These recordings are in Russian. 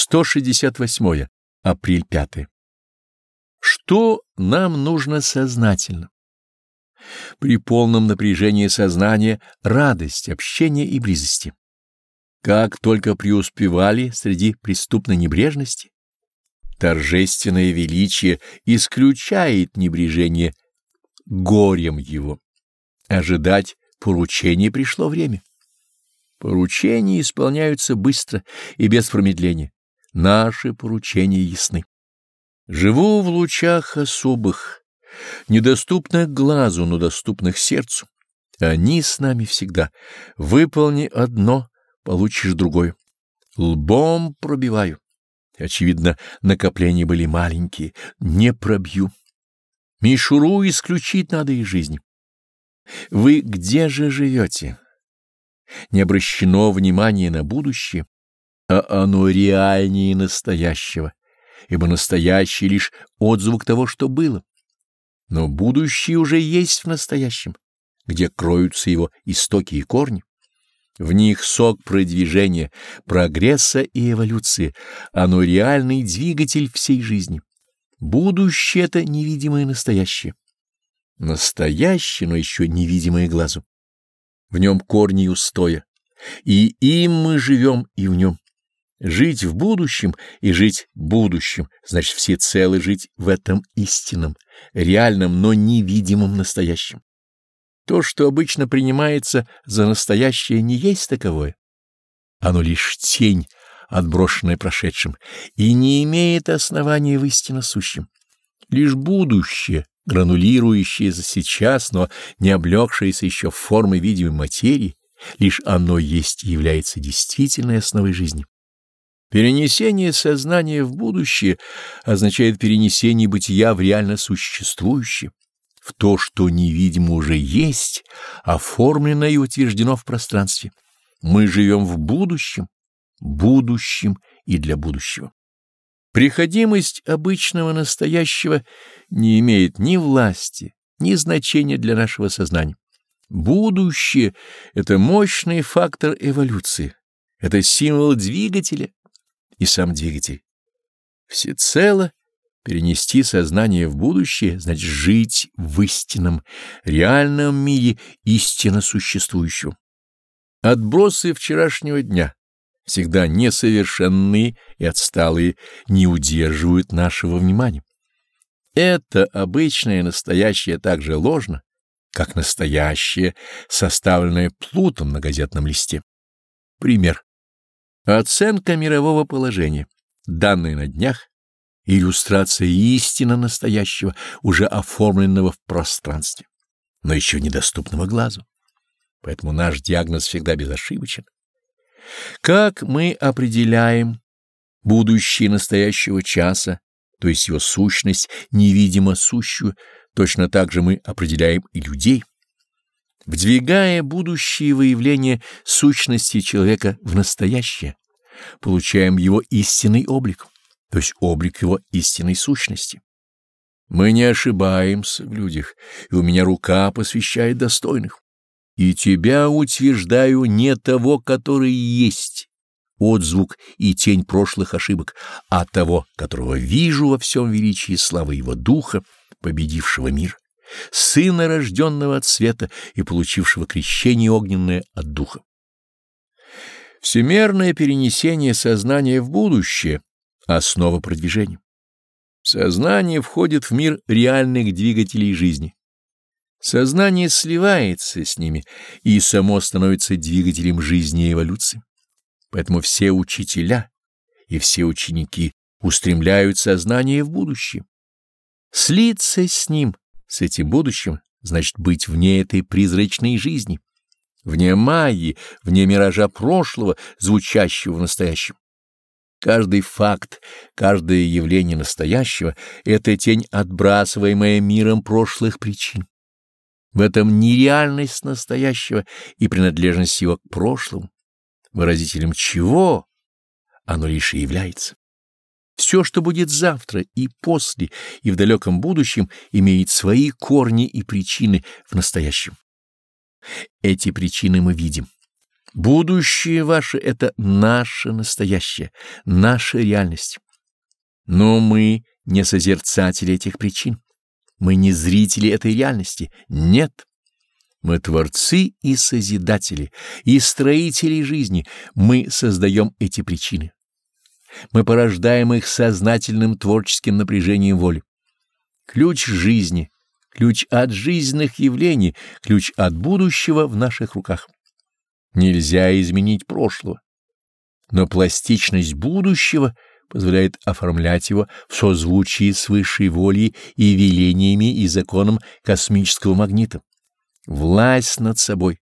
168. Апрель 5. Что нам нужно сознательно? При полном напряжении сознания радость, общение и близости. Как только преуспевали среди преступной небрежности, торжественное величие исключает небрежение горем его. Ожидать поручения пришло время. Поручения исполняются быстро и без промедления. Наши поручения ясны. Живу в лучах особых, недоступных глазу, но доступных сердцу. Они с нами всегда. Выполни одно, получишь другое. Лбом пробиваю. Очевидно, накопления были маленькие. Не пробью. Мишуру исключить надо из жизни. Вы где же живете? Не обращено внимание на будущее, а оно реальнее настоящего, ибо настоящее лишь отзвук того, что было. Но будущее уже есть в настоящем, где кроются его истоки и корни. В них сок продвижения, прогресса и эволюции, оно реальный двигатель всей жизни. Будущее — это невидимое настоящее. Настоящее, но еще невидимое глазу. В нем корни устоя, и им мы живем и в нем. Жить в будущем и жить будущим, значит всецело жить в этом истинном, реальном, но невидимом настоящем. То, что обычно принимается за настоящее, не есть таковое. Оно лишь тень, отброшенная прошедшим, и не имеет основания в истинно сущем. Лишь будущее, гранулирующееся сейчас, но не облегшееся еще в формы видимой материи, лишь оно есть и является действительной основой жизни. Перенесение сознания в будущее означает перенесение бытия в реально существующее, в то, что невидимо уже есть, оформлено и утверждено в пространстве. Мы живем в будущем, будущем и для будущего. Приходимость обычного настоящего не имеет ни власти, ни значения для нашего сознания. Будущее — это мощный фактор эволюции, это символ двигателя и сам двигатель. Всецело перенести сознание в будущее, значит жить в истинном, реальном мире истинно существующего. Отбросы вчерашнего дня, всегда несовершенные и отсталые, не удерживают нашего внимания. Это обычное настоящее так же ложно, как настоящее, составленное плутом на газетном листе. Пример. Оценка мирового положения, данные на днях, иллюстрация истинно настоящего, уже оформленного в пространстве, но еще недоступного глазу. Поэтому наш диагноз всегда безошибочен. Как мы определяем будущее настоящего часа, то есть его сущность, невидимо сущую, точно так же мы определяем и людей. Вдвигая будущее выявление сущности человека в настоящее, получаем его истинный облик, то есть облик его истинной сущности. Мы не ошибаемся в людях, и у меня рука посвящает достойных. И тебя утверждаю не того, который есть, отзвук и тень прошлых ошибок, а того, которого вижу во всем величии славы его духа, победившего мир, сына, рожденного от света и получившего крещение огненное от духа. Всемерное перенесение сознания в будущее — основа продвижения. Сознание входит в мир реальных двигателей жизни. Сознание сливается с ними и само становится двигателем жизни и эволюции. Поэтому все учителя и все ученики устремляют сознание в будущее. Слиться с ним, с этим будущим, значит быть вне этой призрачной жизни, вне майи, вне миража прошлого, звучащего в настоящем. Каждый факт, каждое явление настоящего — это тень, отбрасываемая миром прошлых причин. В этом нереальность настоящего и принадлежность его к прошлому, выразителем чего оно лишь и является. Все, что будет завтра и после, и в далеком будущем, имеет свои корни и причины в настоящем. Эти причины мы видим. Будущее ваше — это наше настоящее, наша реальность. Но мы не созерцатели этих причин. Мы не зрители этой реальности. Нет. Мы творцы и созидатели, и строители жизни. Мы создаем эти причины. Мы порождаем их сознательным творческим напряжением воли. Ключ жизни, ключ от жизненных явлений, ключ от будущего в наших руках. Нельзя изменить прошлого, но пластичность будущего позволяет оформлять его в созвучии с высшей волей и велениями и законом космического магнита. Власть над собой,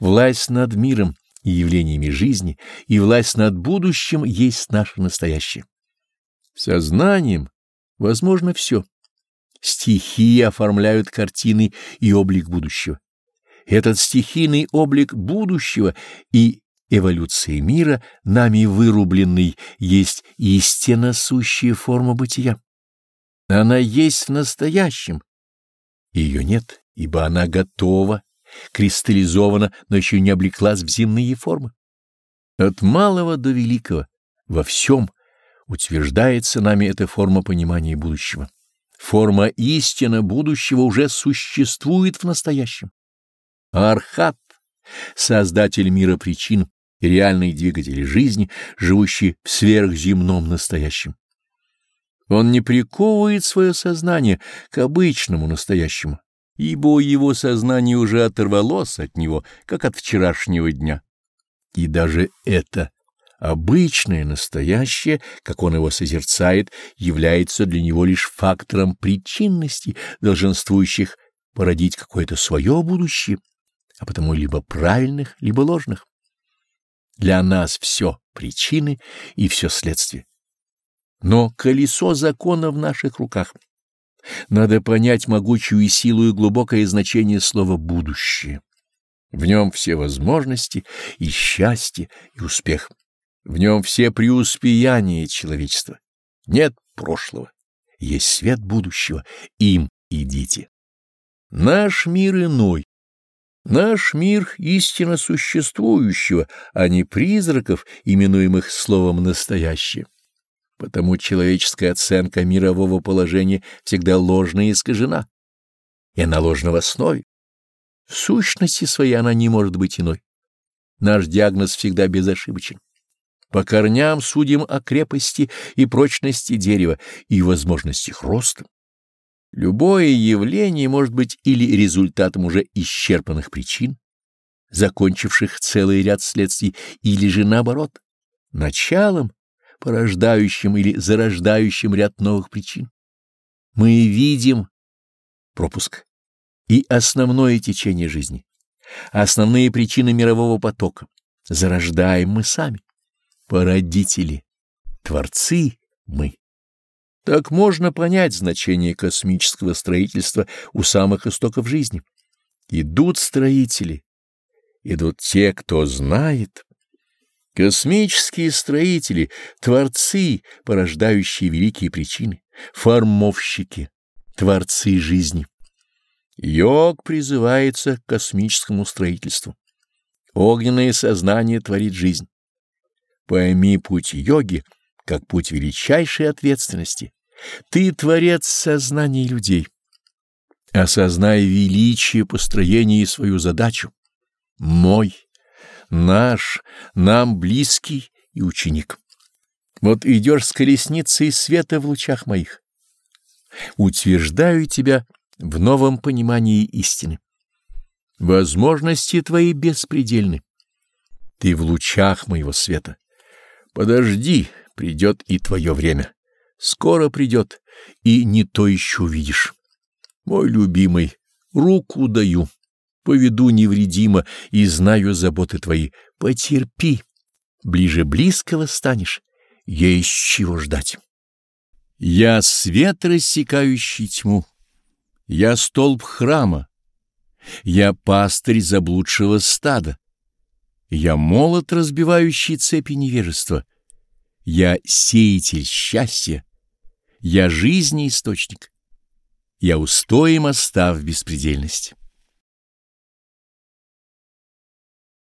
власть над миром и явлениями жизни, и власть над будущим есть наше настоящее. Сознанием возможно все. Стихии оформляют картины и облик будущего. Этот стихийный облик будущего и эволюции мира, нами вырубленный, есть истинно сущая форма бытия. Она есть в настоящем. Ее нет, ибо она готова, кристаллизована, но еще не облеклась в земные формы. От малого до великого во всем утверждается нами эта форма понимания будущего. Форма истины будущего уже существует в настоящем. Архат, создатель мира причин, реальный двигатель жизни, живущий в сверхземном настоящем. Он не приковывает свое сознание к обычному настоящему, ибо его сознание уже оторвалось от него, как от вчерашнего дня. И даже это обычное настоящее, как он его созерцает, является для него лишь фактором причинности, долженствующих породить какое-то свое будущее а потому либо правильных, либо ложных. Для нас все причины и все следствие. Но колесо закона в наших руках. Надо понять могучую силу и глубокое значение слова «будущее». В нем все возможности и счастье, и успех. В нем все преуспеяния человечества. Нет прошлого, есть свет будущего, им идите. Наш мир иной, Наш мир истинно существующего, а не призраков, именуемых словом «настоящее». Потому человеческая оценка мирового положения всегда ложна и искажена, и она ложна в основе. В сущности своей она не может быть иной. Наш диагноз всегда безошибочен. По корням судим о крепости и прочности дерева и возможностях роста. Любое явление может быть или результатом уже исчерпанных причин, закончивших целый ряд следствий, или же наоборот, началом, порождающим или зарождающим ряд новых причин. Мы видим пропуск и основное течение жизни, основные причины мирового потока. Зарождаем мы сами, породители, творцы мы. Так можно понять значение космического строительства у самых истоков жизни. Идут строители, идут те, кто знает. Космические строители, творцы, порождающие великие причины, формовщики, творцы жизни. Йог призывается к космическому строительству. Огненное сознание творит жизнь. Пойми путь йоги — как путь величайшей ответственности. Ты творец сознания людей. Осознай величие построения и свою задачу. Мой, наш, нам близкий и ученик. Вот идешь с колесницей света в лучах моих. Утверждаю тебя в новом понимании истины. Возможности твои беспредельны. Ты в лучах моего света. Подожди, Придет и твое время. Скоро придет, и не то еще увидишь. Мой любимый, руку даю, поведу невредимо и знаю заботы твои. Потерпи, ближе близкого станешь, есть чего ждать. Я свет, рассекающий тьму, я столб храма, я пастырь заблудшего стада, я молот, разбивающий цепи невежества, я сеятель счастья, я жизни источник, я устой моста в беспредельность.